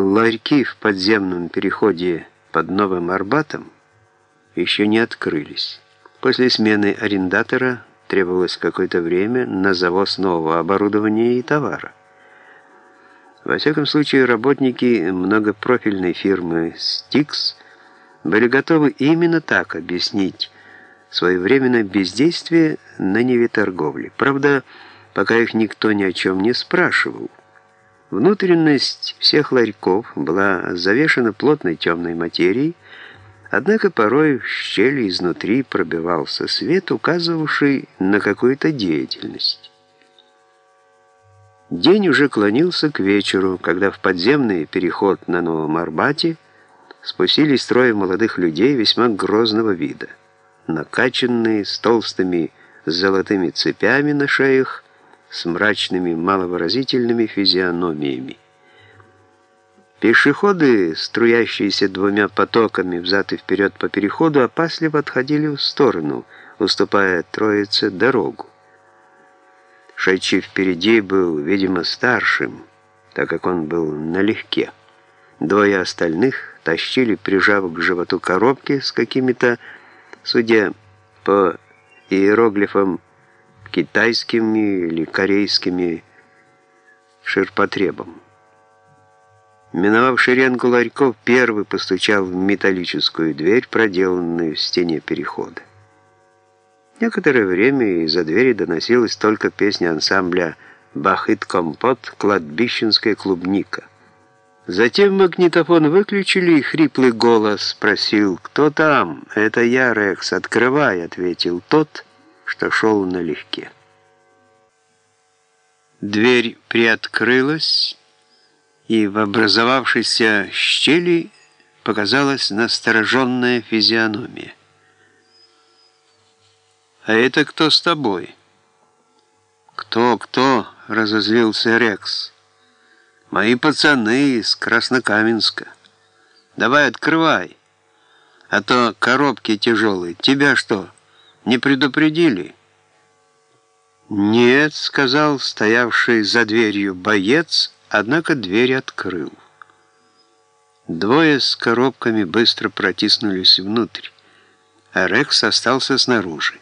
ларьки в подземном переходе под Новым Арбатом еще не открылись. После смены арендатора требовалось какое-то время на завоз нового оборудования и товара. Во всяком случае, работники многопрофильной фирмы «Стикс» были готовы именно так объяснить своевременное бездействие на Неве торговли. Правда, пока их никто ни о чем не спрашивал. Внутренность всех ларьков была завешена плотной темной материей, однако порой в щели изнутри пробивался свет, указывавший на какую-то деятельность. День уже клонился к вечеру, когда в подземный переход на Новом Арбате спустились трое молодых людей весьма грозного вида, накачанные, с толстыми золотыми цепями на шеях, с мрачными маловыразительными физиономиями. Пешеходы, струящиеся двумя потоками взад и вперед по переходу, опасливо отходили в сторону, уступая троице дорогу. Шедший впереди был, видимо, старшим, так как он был налегке. Двое остальных тащили, прижав к животу коробки с какими-то, судя по иероглифам, китайскими или корейскими ширпотребом. Миновав шеренгу ларьков, первый постучал в металлическую дверь, проделанную в стене перехода. Некоторое время из-за двери доносилась только песня ансамбля «Бахыт-компот. Кладбищенская клубника». Затем магнитофон выключили, и хриплый голос спросил «Кто там?» «Это я, Рекс. Открывай», — ответил тот, что шел налегке. Дверь приоткрылась, и в образовавшейся щели показалась настороженная физиономия. «А это кто с тобой?» «Кто, кто?» — разозлился Рекс. «Мои пацаны из Краснокаменска. Давай открывай, а то коробки тяжелые. Тебя что, не предупредили?» «Нет», — сказал стоявший за дверью боец, однако дверь открыл. Двое с коробками быстро протиснулись внутрь, а Рекс остался снаружи.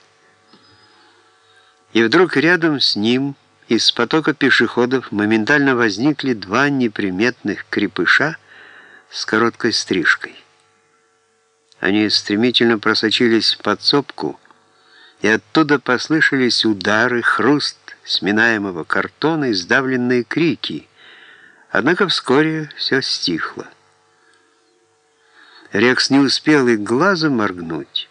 И вдруг рядом с ним из потока пешеходов моментально возникли два неприметных крепыша с короткой стрижкой. Они стремительно просочились в подсобку, и оттуда послышались удары, хруст сминаемого картона и сдавленные крики. Однако вскоре все стихло. Рекс не успел и глазом моргнуть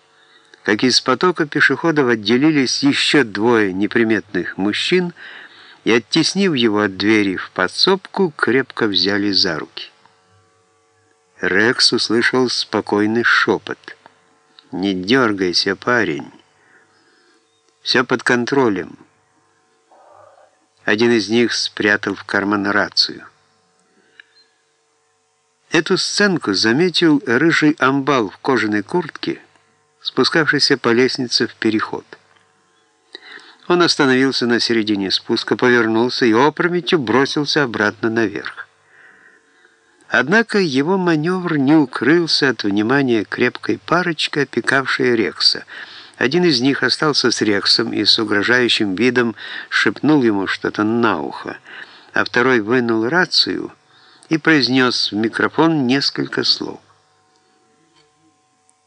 как из потока пешеходов отделились еще двое неприметных мужчин и, оттеснив его от двери в подсобку, крепко взяли за руки. Рекс услышал спокойный шепот. «Не дергайся, парень. Все под контролем». Один из них спрятал в карман рацию. Эту сценку заметил рыжий амбал в кожаной куртке, спускавшийся по лестнице в переход. Он остановился на середине спуска, повернулся и опрометью бросился обратно наверх. Однако его маневр не укрылся от внимания крепкой парочки, опекавшей Рекса. Один из них остался с Рексом и с угрожающим видом шепнул ему что-то на ухо, а второй вынул рацию и произнес в микрофон несколько слов.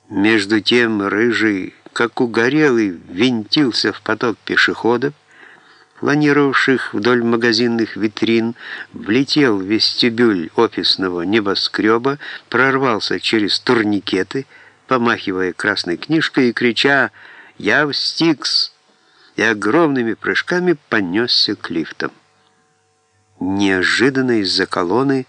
Между тем рыжий, как угорелый, винтился в поток пешеходов, планировавших вдоль магазинных витрин, влетел в вестибюль офисного небоскреба, прорвался через турникеты, помахивая красной книжкой и крича «Я в Стикс!» и огромными прыжками понесся к лифтам. Неожиданно из-за колонны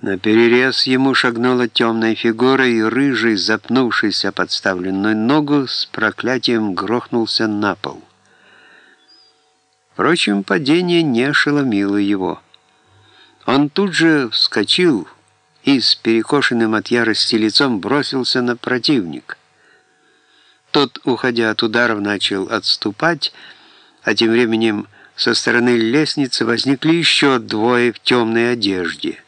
на перерез ему шагнула темная фигура, и рыжий, запнувшись о подставленную ногу, с проклятием грохнулся на пол. Впрочем, падение не ошеломило его. Он тут же вскочил и с перекошенным от ярости лицом бросился на противника. Тот, уходя от ударов, начал отступать, а тем временем Со стороны лестницы возникли еще двое в темной одежде.